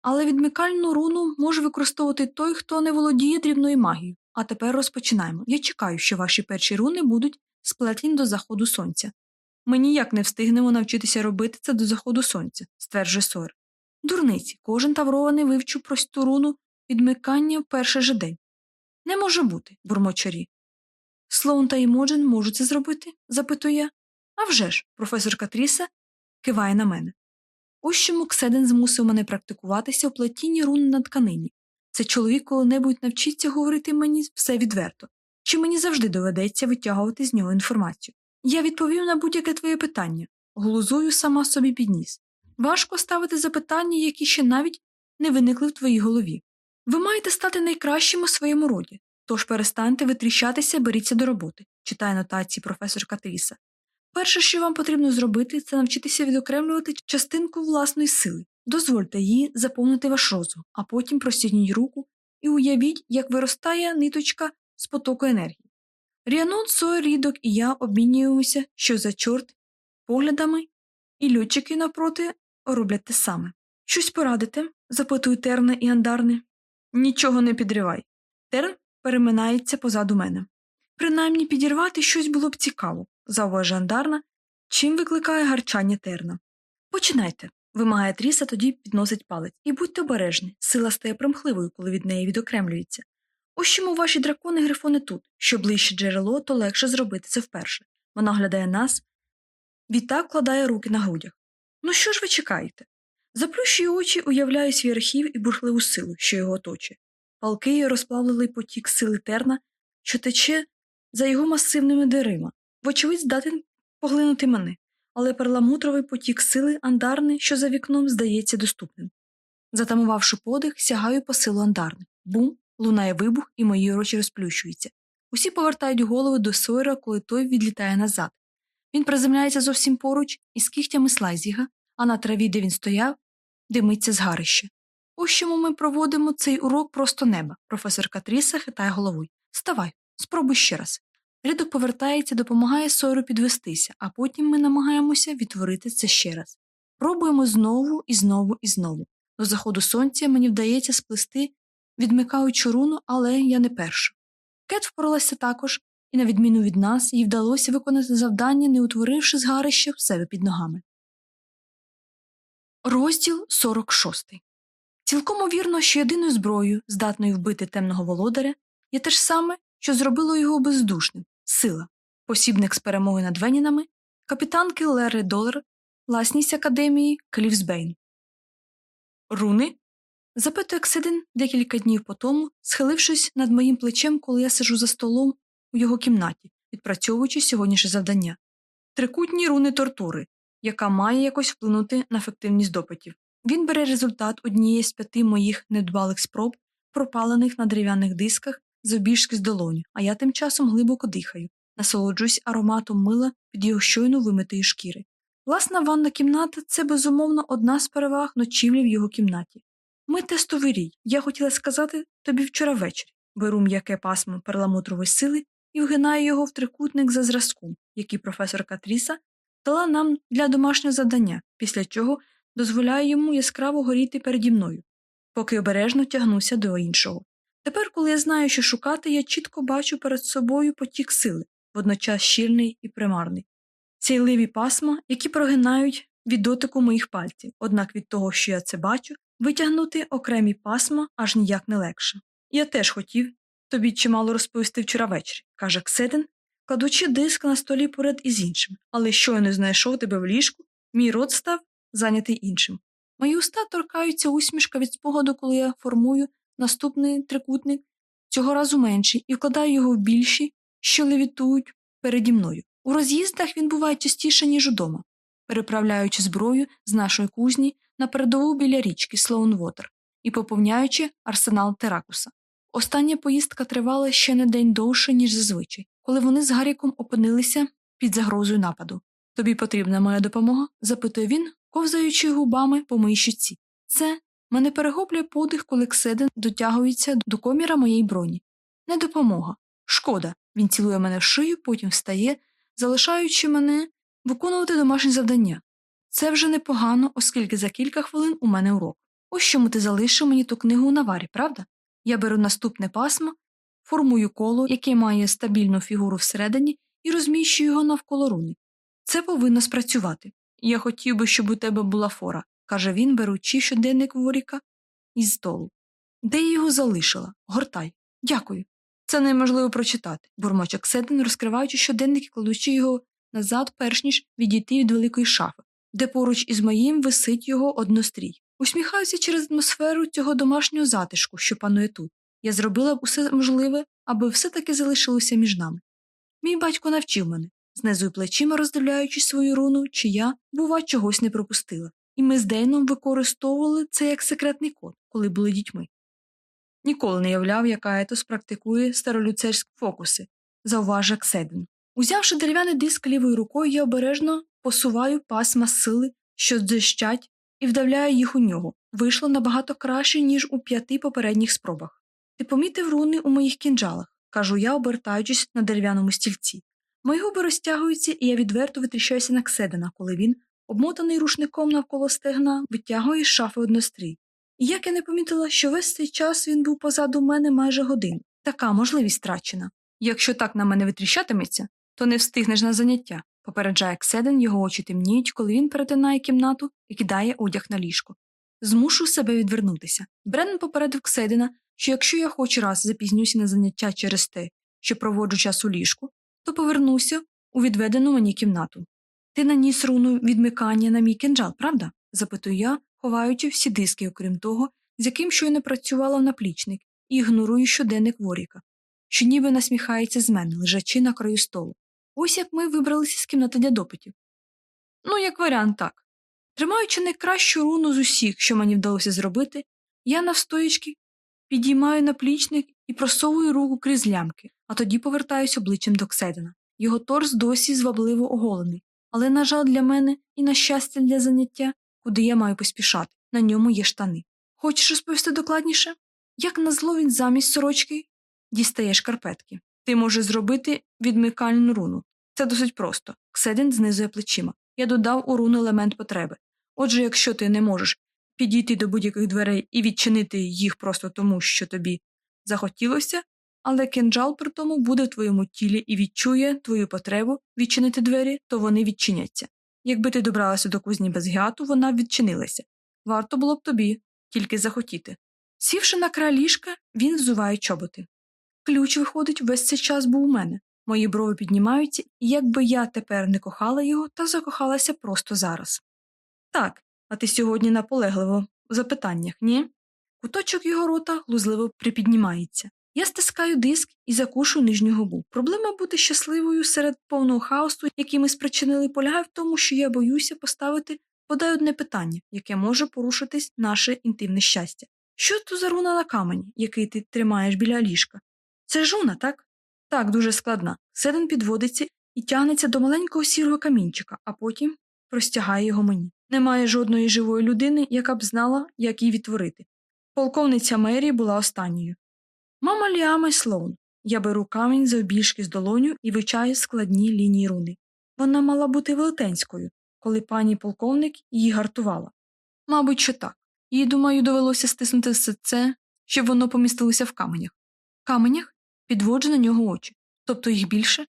Але відмикальну руну може використовувати той, хто не володіє дрібною магією. А тепер розпочинаємо. Я чекаю, що ваші перші руни будуть сплетлені до заходу сонця. Ми ніяк не встигнемо навчитися робити це до заходу сонця, стверджує Сойер. Дурниці, кожен таврований вивчив просту руну відмикання в перший же день. Не може бути, бурмочарі. Слоун та Імоджен можуть це зробити? запитую я. «А вже ж», – професор Катріса киває на мене. Ось чому Кседен змусив мене практикуватися у плетінні рун на тканині. Це чоловік коли-небудь навчиться говорити мені все відверто, чи мені завжди доведеться витягувати з нього інформацію. Я відповів на будь-яке твоє питання, глузую сама собі підніс. Важко ставити запитання, які ще навіть не виникли в твоїй голові. Ви маєте стати найкращим у своєму роді, тож перестаньте витріщатися, беріться до роботи, читає нотації професор Катріса. Перше, що вам потрібно зробити, це навчитися відокремлювати частинку власної сили. Дозвольте їй заповнити ваш розум, а потім простягніть руку і уявіть, як виростає ниточка з потоку енергії. Ріанон, Сойер, Рідок і я обмінюємося, що за чорт, поглядами, і льотчики навпроти роблять те саме. Щось порадите? запитує Терна і Андарне. Нічого не підривай. Терн переминається позаду мене. Принаймні підірвати щось було б цікаво, зауважує Андарна, чим викликає гарчання терна. Починайте, вимагає Тріса, тоді підносить палець. І будьте обережні, сила стає примхливою, коли від неї відокремлюється. Ось чому ваші дракони грифони тут. Що ближче джерело, то легше зробити це вперше. Вона глядає нас, відтак кладає руки на грудях. Ну що ж ви чекаєте? Заплющую очі, уявляю свій архів і бурхливу силу, що його оточує. Палкий розплавлений потік сили терна, що тече за його масивними дверима, вочевидь, здатен поглинути мене, але перламутровий потік сили андарни, що за вікном, здається доступним. Затамувавши подих, сягаю по силу андарни. Бум, лунає вибух, і мої очі розплющуються. Усі повертають голови до Сойера, коли той відлітає назад. Він приземляється зовсім поруч із кігтями слайзіга, а на траві, де він стояв, димиться згарище. Ось чому ми проводимо цей урок просто неба. Професор Катріса хитає головою. Вставай, спробуй ще раз. Рідок повертається, допомагає Сойеру підвестися, а потім ми намагаємося відтворити це ще раз. Пробуємо знову і знову і знову. До заходу сонця мені вдається сплести, відмикаючи руну, але я не перша. Кет впоралася також, і, на відміну від нас, їй вдалося виконати завдання, не утворивши згарище в себе під ногами. Розділ 46 Цілком вірно, що єдиною зброєю, здатною вбити темного володаря, є те ж саме, що зробило його бездушним сила, посібник з перемоги над Венінами, капітанки Лерри Долар, власність академії Клівсбейн. Руни? запитує Ксидин декілька днів по тому, схилившись над моїм плечем, коли я сижу за столом у його кімнаті, відпрацьовуючи сьогоднішнє завдання. Трикутні руни тортури, яка має якось вплинути на ефективність допитів. Він бере результат однієї з п'яти моїх недбалих спроб, пропалених на дерев'яних дисках завбільшки з долоні, а я тим часом глибоко дихаю, насолоджуюсь ароматом мила під його щойно вимитої шкіри. Власна ванна кімната це безумовно одна з переваг ночівлі в його кімнаті. Ми тестовий рій, я хотіла сказати тобі вчора ввечері. Беру м'яке пасмо перламутрової сили і вгинаю його в трикутник за зразком, який професор Катріса дала нам для домашнього завдання, після чого дозволяю йому яскраво горіти переді мною, поки обережно тягнуся до іншого. Тепер, коли я знаю, що шукати, я чітко бачу перед собою потік сили, водночас щільний і примарний, ційливі пасма, які прогинають від дотику моїх пальців, однак від того, що я це бачу, витягнути окремі пасма аж ніяк не легше. Я теж хотів тобі чимало розповісти вчора ввечері, каже Кседен, кладучи диск на столі поряд із іншим, але щойно знайшов тебе в ліжку, мій рот став зайнятий іншим. Мої уста торкаються усмішка від спогаду, коли я формую наступний трикутник, цього разу менший, і вкладаю його в більші, що левітують переді мною. У роз'їздах він буває частіше, ніж удома, переправляючи зброю з нашої кузні на передову біля річки Слоунвотер і поповняючи арсенал Теракуса. Остання поїздка тривала ще не день довше, ніж зазвичай, коли вони з Гаріком опинилися під загрозою нападу. Тобі потрібна моя допомога? запитує він, ковзаючи губами по моїй щуці. Це мене перехоплює подих, коли Кседен дотягується до коміра моєї броні. Не допомога. Шкода. Він цілує мене в шию, потім встає, залишаючи мене виконувати домашнє завдання. Це вже непогано, оскільки за кілька хвилин у мене урок. Ось чому ти залишив мені ту книгу у наварі, правда? Я беру наступне пасмо, формую коло, яке має стабільну фігуру всередині, і розміщую його навколо руни. Це повинно спрацювати. Я хотів би, щоб у тебе була фора, каже він, беручи щоденник воріка із столу. Де я його залишила? Гортай. Дякую. Це неможливо прочитати, бурмоче Кседен, розкриваючи щоденник і кладучи його назад, перш ніж відійти від великої шафи, де поруч із моїм висить його однострій. Усміхаюся через атмосферу цього домашнього затишку, що панує тут. Я зробила усе можливе, аби все таки залишилося між нами. Мій батько навчив мене, знизу плечима роздивляючи свою руну, чи я, бува, чогось не пропустила, і ми з Дейном використовували це як секретний код, коли були дітьми. Ніколи не являв, яка етос практикує старолюцерські фокуси, зауважив Кседен. Узявши дерев'яний диск лівою рукою, я обережно посуваю пасма сили, що дзищать, і вдавляю їх у нього. Вийшло набагато краще, ніж у п'яти попередніх спробах. Ти помітив руни у моїх кінджалах, кажу я, обертаючись на дерев'яному стільці. Мої губи розтягуються, і я відверто витріщаюся на Кседена, коли він, обмотаний рушником навколо стегна, витягує з шафи однострій. І як я не помітила, що весь цей час він був позаду мене майже годину. Така можливість втрачена. Якщо так на мене витріщатиметься, то не встигнеш на заняття, попереджає Кседен, його очі темніють, коли він перетинає кімнату і кидає одяг на ліжко. Змушу себе відвернутися. Бреннен попередив Кседена, що якщо я хоч раз запізнюся на заняття через те, що проводжу час у ліжку, то повернуся у відведену мені кімнату. Ти наніс руну відмикання на мій кинджал, правда? запитую я, ховаючи всі диски, окрім того, з яким щойно працювала в наплічник, і ігнорую щоденник Воріка, що ніби насміхається з мене, лежачи на краю столу. Ось як ми вибралися з кімнати для допитів. Ну, як варіант, так. Тримаючи найкращу руну з усіх, що мені вдалося зробити, я навстоячки підіймаю наплічник і просовую руку крізь лямки, а тоді повертаюся обличчям до Кседена. Його торс досі звабливо оголений, але, на жаль, для мене і, на щастя, для заняття, куди я маю поспішати, на ньому є штани. Хочеш розповісти докладніше? Як назло він замість сорочки дістає шкарпетки. Ти можеш зробити відмикальну руну. Це досить просто. Кседен знизує плечима. Я додав у руну елемент потреби. Отже, якщо ти не можеш підійти до будь-яких дверей і відчинити їх просто тому, що тобі захотілося, але кинджал при тому буде в твоєму тілі і відчує твою потребу відчинити двері, то вони відчиняться. Якби ти добралася до кузні без гіату, вона б відчинилася. Варто було б тобі тільки захотіти. Сівши на край ліжка, він взуває чоботи. Ключ, виходить, весь цей час був у мене. Мої брови піднімаються, і якби я тепер не кохала його, та закохалася просто зараз. Так, а ти сьогодні наполегливо в запитаннях, ні? Куточок його рота глузливо припіднімається. Я стискаю диск і закушую нижню губу. Проблема бути щасливою серед повного хаосу, який ми спричинили, полягає в тому, що я боюся поставити подай одне питання, яке може порушитись наше інтимне щастя. Що то за руна на камені, який ти тримаєш біля ліжка? Це жуна, так? Так, дуже складна. Седен підводиться і тягнеться до маленького сірого камінчика, а потім простягає його мені. Немає жодної живої людини, яка б знала, як її відтворити. Полковниця Мері була останньою. Мама Ліама Слоун. Я беру камінь за обіжки з долоню і вичаю складні лінії руни. Вона мала бути велетенською, коли пані полковник її гартувала. Мабуть, що так. Їй, думаю, довелося стиснути все це, щоб воно помістилося в каменях. Каменях підводжу на нього очі. Тобто їх більше?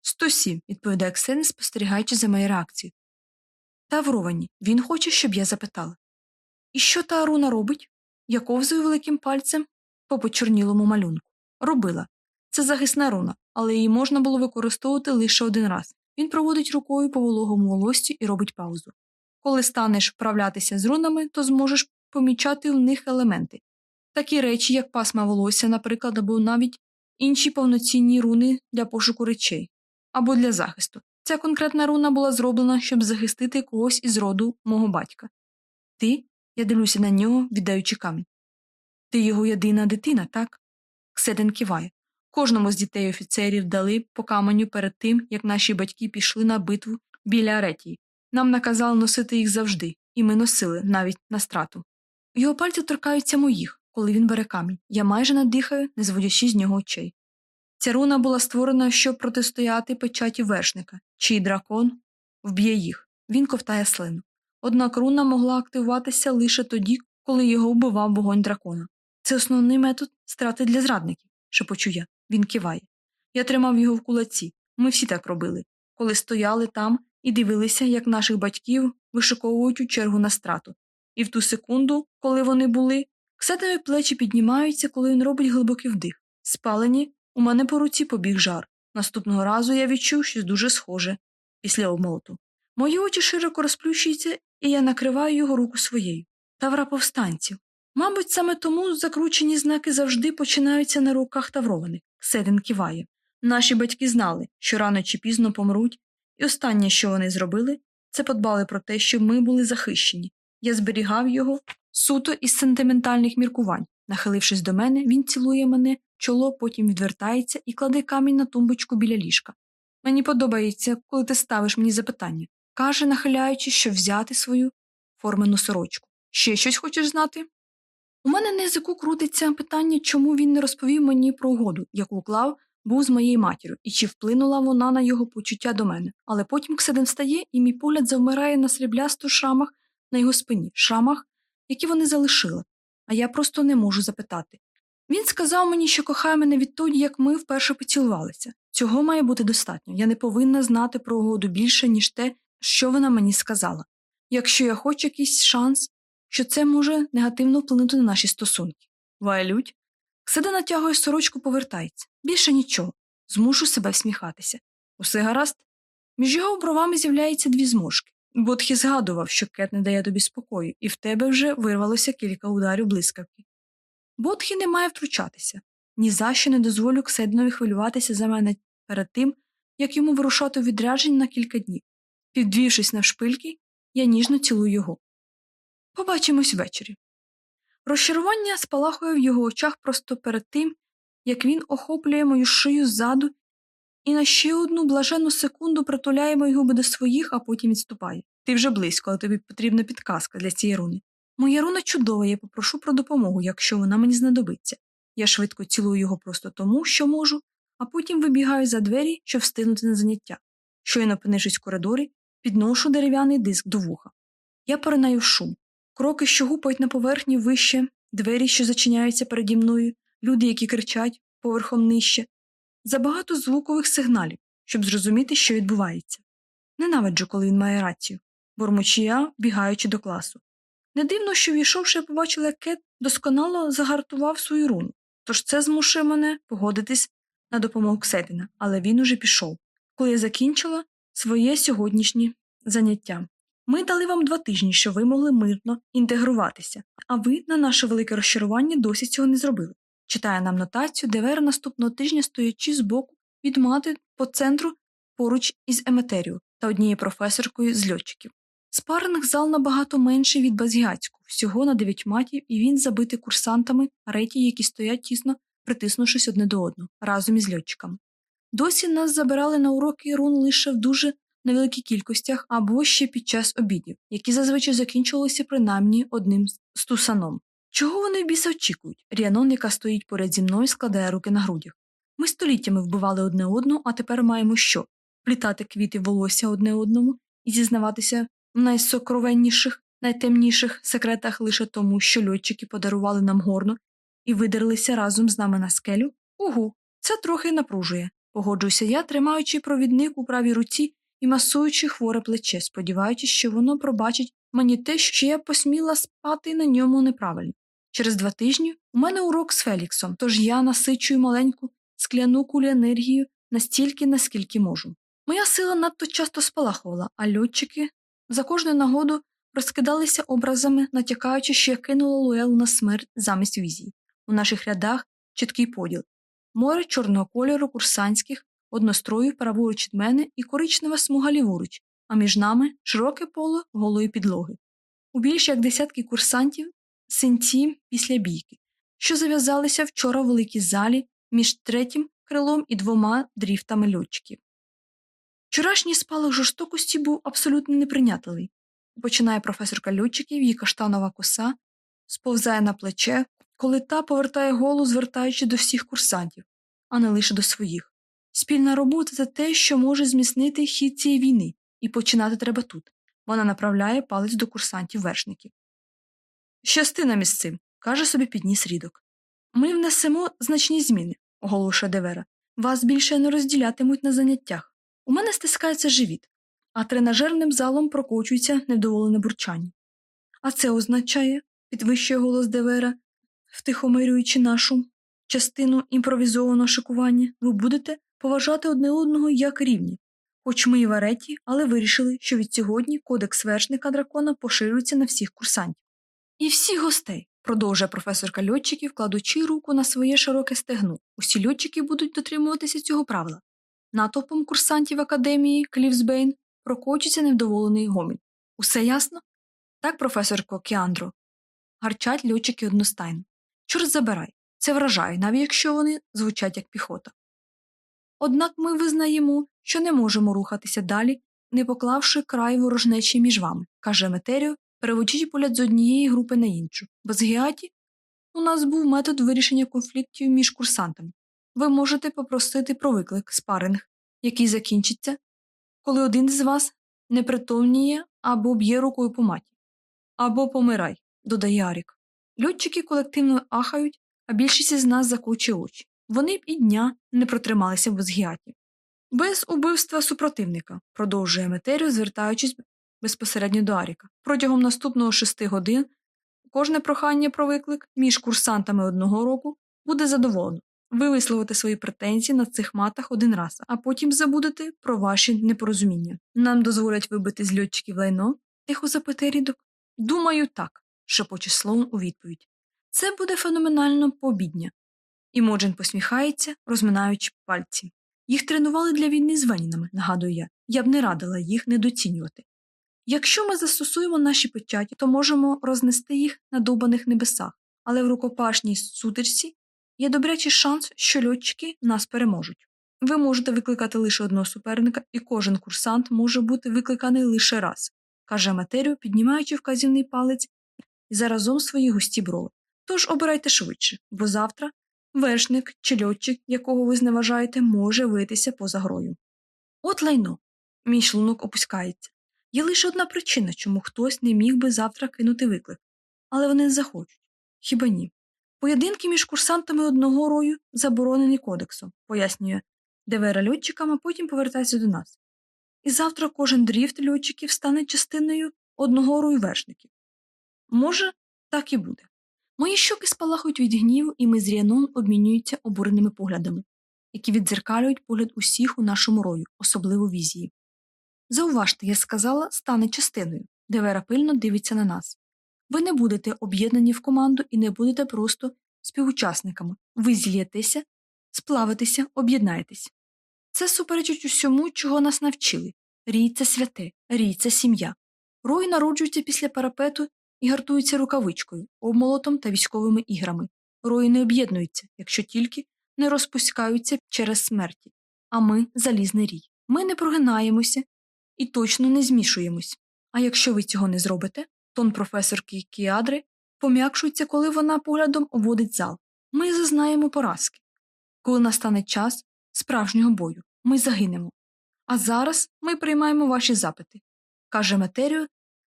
Сто сім, відповідає Ксен, спостерігаючи за моєю реакцією. Тавровані, він хоче, щоб я запитала. І що та руна робить? Я ковзую великим пальцем по почорнілому малюнку. Робила. Це захисна руна, але її можна було використовувати лише один раз. Він проводить рукою по вологому волоссю і робить паузу. Коли станеш вправлятися з рунами, то зможеш помічати в них елементи. Такі речі, як пасма волосся, наприклад, або навіть інші повноцінні руни для пошуку речей або для захисту. Ця конкретна руна була зроблена, щоб захистити когось із роду мого батька. Ти, я дивлюся на нього, віддаючи камінь. Ти його єдина дитина, так? Кседен киває. Кожному з дітей офіцерів дали по каменю перед тим, як наші батьки пішли на битву біля Аретії. Нам наказали носити їх завжди, і ми носили навіть на страту. Його пальці торкаються моїх, коли він бере камінь. Я майже надихаю, не зводячи з нього очей. Ця руна була створена, щоб протистояти печаті вершника, чий дракон вб'є їх. Він ковтає слину. Однак руна могла активуватися лише тоді, коли його вбивав вогонь дракона. Це основний метод страти для зрадників, шепочу я. Він киває. Я тримав його в кулаці. Ми всі так робили, коли стояли там і дивилися, як наших батьків вишиковують у чергу на страту. І в ту секунду, коли вони були, ксетові плечі піднімаються, коли він робить глибокий вдих. Спалені У мене по руці побіг жар. Наступного разу я відчув щось дуже схоже після обмолоту. Мої очі широко розплющуються, і я накриваю його руку своєю. Тавра повстанців. Мабуть, саме тому закручені знаки завжди починаються на руках таврованих. Седен киває. Наші батьки знали, що рано чи пізно помруть, і останнє, що вони зробили, це подбали про те, щоб ми були захищені. Я зберігав його суто із сентиментальних міркувань. Нахилившись до мене, він цілує мене, чоло потім відвертається і кладе камінь на тумбочку біля ліжка. Мені подобається, коли ти ставиш мені запитання. Каже, нахиляючись, щоб взяти свою формену сорочку. Ще щось хочеш знати? У мене на язику крутиться питання, чому він не розповів мені про угоду, яку уклав був з моєю матір'ю, і чи вплинула вона на його почуття до мене. Але потім Кседен встає, і мій погляд завмирає на сріблясту шрамах на його спині, шрамах, які вони залишили, а я просто не можу запитати. Він сказав мені, що кохає мене відтоді, як ми вперше поцілувалися. Цього має бути достатньо. Я не повинна знати про угоду більше, ніж те, що вона мені сказала. Якщо я хочу якийсь шанс, що це може негативно вплинути на наші стосунки. Вайлють. Ксида натягує сорочку, повертається. Більше нічого. Змушу себе всміхатися. Усе гаразд. Між його бровами з'являються дві зморшки. Бодхі згадував, що кет не дає тобі спокою, і в тебе вже вирвалося кілька ударів блискавки. Бодхі не має втручатися. Ні за що не дозволю Кседнові хвилюватися за мене перед тим, як йому вирушати у відрядження на кілька днів. Підвівшись навшпильки, я ніжно цілую його. Побачимось ввечері. Розчарування спалахує в його очах просто перед тим, як він охоплює мою шию ззаду і на ще одну блаженну секунду притуляє мої губи до своїх, а потім відступає. Ти вже близько, але тобі потрібна підказка для цієї руни. Моя руна чудова, я попрошу про допомогу, якщо вона мені знадобиться. Я швидко цілую його просто тому, що можу, а потім вибігаю за двері, щоб встигнути на заняття. Щойно опинившись в коридорі, підношу дерев'яний диск до вуха. Я поринаю шум. Кроки, що гупають на поверхні вище, двері, що зачиняються переді мною, люди, які кричать поверхом нижче. Забагато звукових сигналів, щоб зрозуміти, що відбувається. Ненавиджу, коли він має рацію, бормочу я, бігаючи до класу. Не дивно, що війшовши, я побачила, як Кет досконало загартував свою руну, тож це змушує мене погодитись на допомогу Кседина, але він уже пішов, коли я закінчила своє сьогоднішнє заняття. Ми дали вам два тижні, щоб ви могли мирно інтегруватися, а ви, на наше велике розчарування, досі цього не зробили. Читає нам нотацію, де Вера наступного тижня, стоячи збоку від мати по центру поруч із Еметеріо та однією професоркою з льотчиків. Спаринг зал набагато менший від Базгіацьку, всього на дев'ять матів, і він забитий курсантами реті, які стоять тісно, притиснувшись одне до одного, разом із льотчиками. Досі нас забирали на уроки рун лише в дуже невеликих кількостях або ще під час обідів, які зазвичай закінчувалися принаймні одним стусаном. Чого вони в біса очікують? Ріанон, яка стоїть поряд зі мною, складає руки на грудях. Ми століттями вбивали одне одного, а тепер маємо що? Плітати квіти волосся одне одному і зізнаватися в найсокровенніших, найтемніших секретах лише тому, що льотчики подарували нам горно і видерлися разом з нами на скелю? Угу, це трохи напружує. Погоджуюся я, тримаючи провідник у правій руці і масуючи хворе плече, сподіваючись, що воно пробачить мені те, що я посміла спати на ньому неправильно. Через два тижні у мене урок з Феліксом, тож я насичую маленьку скляну кулю енергію настільки, наскільки можу. Моя сила надто часто спалахувала, а льотчики за кожну нагоду розкидалися образами, натякаючи, що я кинула Луелу на смерть замість візії. У наших рядах чіткий поділ море чорного кольору курсантських, однострою праворуч від мене і коричнева смуга ліворуч, а між нами широке поле голої підлоги. У більш як десятки курсантів синці після бійки, що зав'язалися вчора в великій залі між третім крилом і двома дріфтами льотчиків. Вчорашній спалах жорстокості був абсолютно неприйнятливий. Починає професорка льотчиків, її каштанова коса, сповзає на плече, коли та повертає голову, звертаючи до всіх курсантів, а не лише до своїх. Спільна робота це те, що може зміцнити хід цієї війни, і починати треба тут. Вона направляє палець до курсантів вершників. Щасти нам із цим, каже собі підніс рідок. Ми внесемо значні зміни, оголошує Девера. Вас більше не розділятимуть на заняттях. У мене стискається живіт, а тренажерним залом прокочується невдоволене бурчання. А це означає, підвищує голос Девера, втихомирюючи нашу частину імпровізованого шикування, ви будете поважати одне одного як рівні. Хоч ми і в ареті, але вирішили, що від сьогодні кодекс вершника дракона поширюється на всіх курсантів. І всіх гостей, продовжує професорка льотчиків, кладучи руку на своє широке стегно. Усі льотчики будуть дотримуватися цього правила. Натовпом курсантів академії Клівсбейн прокочується невдоволений гомін. Усе ясно? Так, професорко Кіандро. Гарчать льотчики одностайно. Чорт забирай, це вражає, навіть якщо вони звучать як піхота. Однак ми визнаємо, що не можемо рухатися далі, не поклавши край ворожнечі між вами, каже Метеріо, переводячи погляд з однієї групи на іншу. Без гіаті у нас був метод вирішення конфліктів між курсантами. Ви можете попросити про виклик спаринг, який закінчиться, коли один з вас непритомніє або б'є рукою по маті. Або помирай, додає Арік. Льотчики колективно ахають, а більшість із нас закочує очі. Вони б і дня не протрималися без гіатів. Без убивства супротивника, продовжує Метеріо, звертаючись безпосередньо до Аріка. Протягом наступного шести годин кожне прохання про виклик між курсантами одного року буде задоволено. Ви висловите свої претензії на цих матах один раз, а потім забудете про ваші непорозуміння. Нам дозволять вибити з льотчиків лайно? тихо запитає рідок. Думаю, так, шепоче Слоун у відповідь. Це буде феноменально пообідня. Імоджен посміхається, розминаючи пальці. Їх тренували для війни з Венінами, нагадую я. Я б не радила їх недоцінювати. Якщо ми застосуємо наші печаті, то можемо рознести їх на довбаних небесах, але в рукопашній сутичці є добрячий шанс, що льотчики нас переможуть. Ви можете викликати лише одного суперника, і кожен курсант може бути викликаний лише раз, каже Матеріо, піднімаючи вказівний палець і заразом свої густі брови. Тож обирайте швидше, бо завтра вершник чи льотчик, якого ви зневажаєте, може витися поза грою. От лайно. Мій шлунок опускається. Є лише одна причина, чому хтось не міг би завтра кинути виклик, але вони не захочуть. Хіба ні? Поєдинки між курсантами одного рою заборонені кодексом, пояснює Девера льотчикам, а потім повертається до нас. І завтра кожен дріфт льотчиків стане частиною одного рою вершників. Може, так і буде. Мої щоки спалахують від гніву, і ми з Ріаном обмінюються обуреними поглядами, які віддзеркалюють погляд усіх у нашому рою, особливо візії. Зауважте, я сказала, стане частиною, Девера пильно дивиться на нас. Ви не будете об'єднані в команду і не будете просто співучасниками. Ви злієтеся, сплавитеся, об'єднаєтесь. Це суперечить усьому, чого нас навчили. Рій це святе, рій це сім'я. Рой народжується після парапету і гартується рукавичкою, обмолотом та військовими іграми. Рої не об'єднуються, якщо тільки не розпускаються через смерті. А ми залізний рій. Ми не прогинаємося і точно не змішуємось. А якщо ви цього не зробите, тон професорки Кіадри пом'якшується, коли вона поглядом обводить зал. Ми зазнаємо поразки. Коли настане час справжнього бою, ми загинемо. А зараз ми приймаємо ваші запити, каже Метеріо,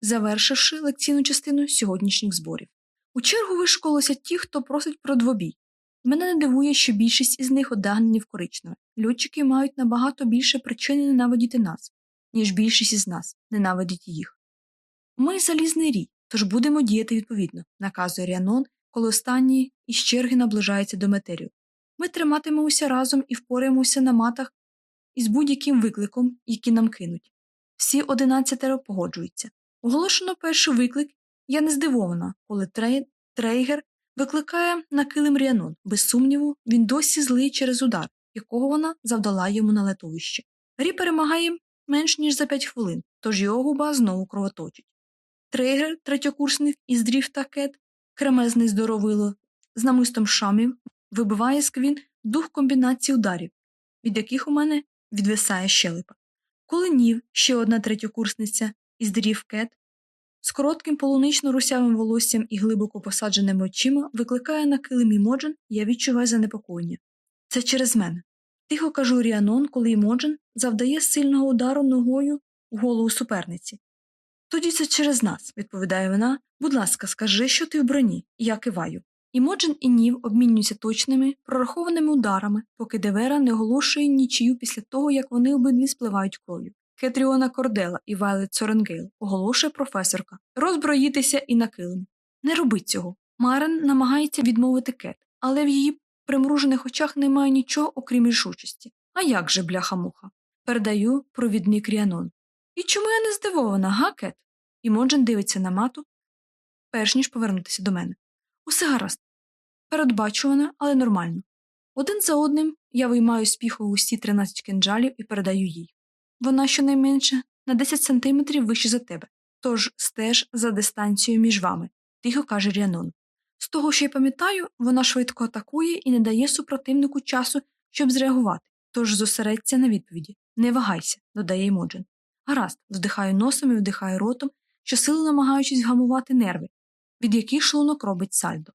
завершивши лекційну частину сьогоднішніх зборів. У чергу вишколилися ті, хто просить про двобій. Мене не дивує, що більшість із них одягнені в коричневе. Льотчики мають набагато більше причини ненавидіти нас, ніж більшість із нас ненавидить їх. Ми залізний рій, тож будемо діяти відповідно, наказує Ріанон, коли останній із черги наближається до Метерію. Ми триматимемося разом і впораємося на матах із будь-яким викликом, який нам кинуть. Всі одинадцятеро погоджуються. Оголошено перший виклик. Я не здивована, коли трей... трейгер викликає на килим Ріанон. Без сумніву, він досі злий через удар, якого вона завдала йому на летовище. Рі перемагає менш ніж за п'ять хвилин, тож його губа знову кровоточить. Трейгер, третьокурсник із дріфту Кет, кремезний здоровило, з намистом шрамів, вибиває з Квін дух комбінації ударів, від яких у мене відвисає щелепа. Коли Нів, ще одна третьокурсниця із дріфту Кет, з коротким полунично-русявим волоссям і глибоко посадженими очима викликає на килим Імоджен, я відчуваю занепокоєння. Це через мене. Тихо кажу Ріанон, коли Імоджен завдає сильного удару ногою у голову суперниці. Тоді це через нас, відповідає вона. Будь ласка, скажи, що ти в броні, я киваю. Імоджен і Нів обмінюються точними, прорахованими ударами, поки Девера не оголошує нічию після того, як вони обидві спливають кров'ю. Кетріона Кордела і Вайлет Соренгейл оголошує професорка розброїтися і на килим. Не роби цього. Марен намагається відмовити Кет, але в її В примружених очах немає нічого, окрім рішучості. А як же, бляха-муха? Передаю провідник Ріанон. І чому я не здивована, га, Кет? Імоджен дивиться на мату, перш ніж повернутися до мене. Усе гаразд. Передбачувано, але нормально. Один за одним я виймаю з піху усі 13 кинджалів і передаю їй. Вона щонайменше на 10 сантиметрів вище за тебе, тож стеж за дистанцією між вами, тихо каже Ріанон. З того, що я пам'ятаю, вона швидко атакує і не дає супротивнику часу, щоб зреагувати, тож зосередься на відповіді. Не вагайся, додає Імоджен. Гаразд, вдихаю носом і вдихаю ротом, щосили намагаючись гамувати нерви, від яких шлунок робить сальдо.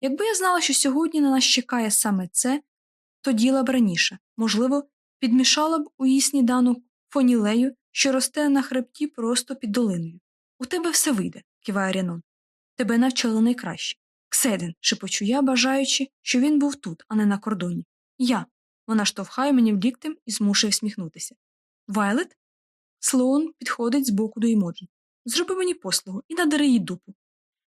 Якби я знала, що сьогодні на нас чекає саме це, то діла б раніше, можливо, підмішала б у її сніданок фонілею, що росте на хребті просто під долиною. У тебе все вийде, киває Рянон. Тебе навчили найкраще. Кседен, шепочу я, бажаючи, що він був тут, а не на кордоні. Я. Вона штовхає мені в ліктем і змушує всміхнутися. Вайлет? Слоун підходить збоку до Імоджен. Зроби мені послугу і надари їй дупу.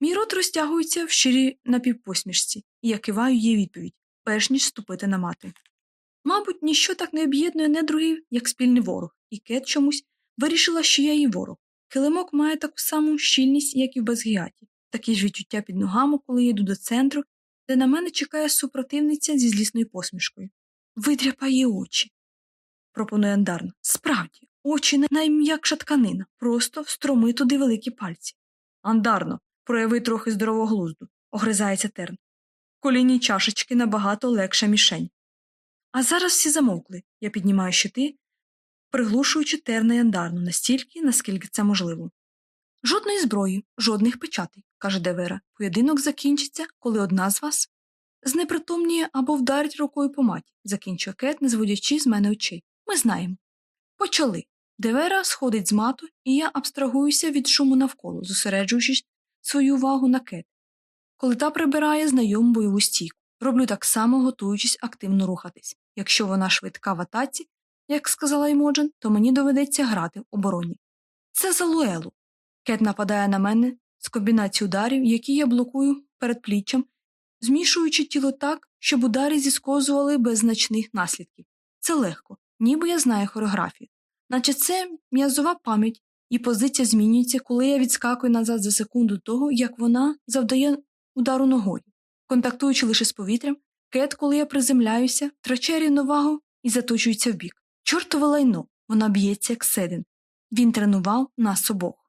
Мій рот розтягується в щирій напівпосмішці, і я киваю їй відповідь, перш ніж ступити на мати. Мабуть, ніщо так не об'єднує недругів, як спільний ворог, і Кет чомусь вирішила, що я її ворог. Килимок має таку саму щільність, як і в Безгіаті, такі ж відчуття під ногами, коли я йду до центру, де на мене чекає супротивниця зі злісною посмішкою. Видряпай її очі, пропонує Андарна. Справді, очі найм'якша тканина, просто встроми туди великі пальці. Андарно, прояви трохи здорового глузду, огризається терн. Колінні чашечки набагато легша мішень. А зараз всі замовкли. Я піднімаю щити, приглушуючи терна й андарну настільки, наскільки це можливо. Жодної зброї, жодних печатей, каже Девера. Поєдинок закінчиться, коли одна з вас знепритомніє або вдарить рукою по маті, закінчує Кет, не зводячи з мене очей. Ми знаємо. Почали. Девера сходить з мату, і я абстрагуюся від шуму навколо, зосереджуючись свою увагу на Кет. Коли та прибирає знайому бойову стійку, роблю так само, готуючись активно рухатись. Якщо вона швидка в атаці, як сказала Імоджен, то мені доведеться грати в обороні. Це за Луелу. Кет нападає на мене з комбінації ударів, які я блокую перед пліччям, змішуючи тіло так, щоб удари зісковзували без значних наслідків. Це легко, ніби я знаю хореографію. Наче це м'язова пам'ять, і позиція змінюється, коли я відскакую назад за секунду того, як вона завдає удару ногою. Контактуючи лише з повітрям, кет, коли я приземляюся, втрачає рівновагу і заточується вбік. Чортове лайно, вона б'ється як седен. Він тренував нас обох.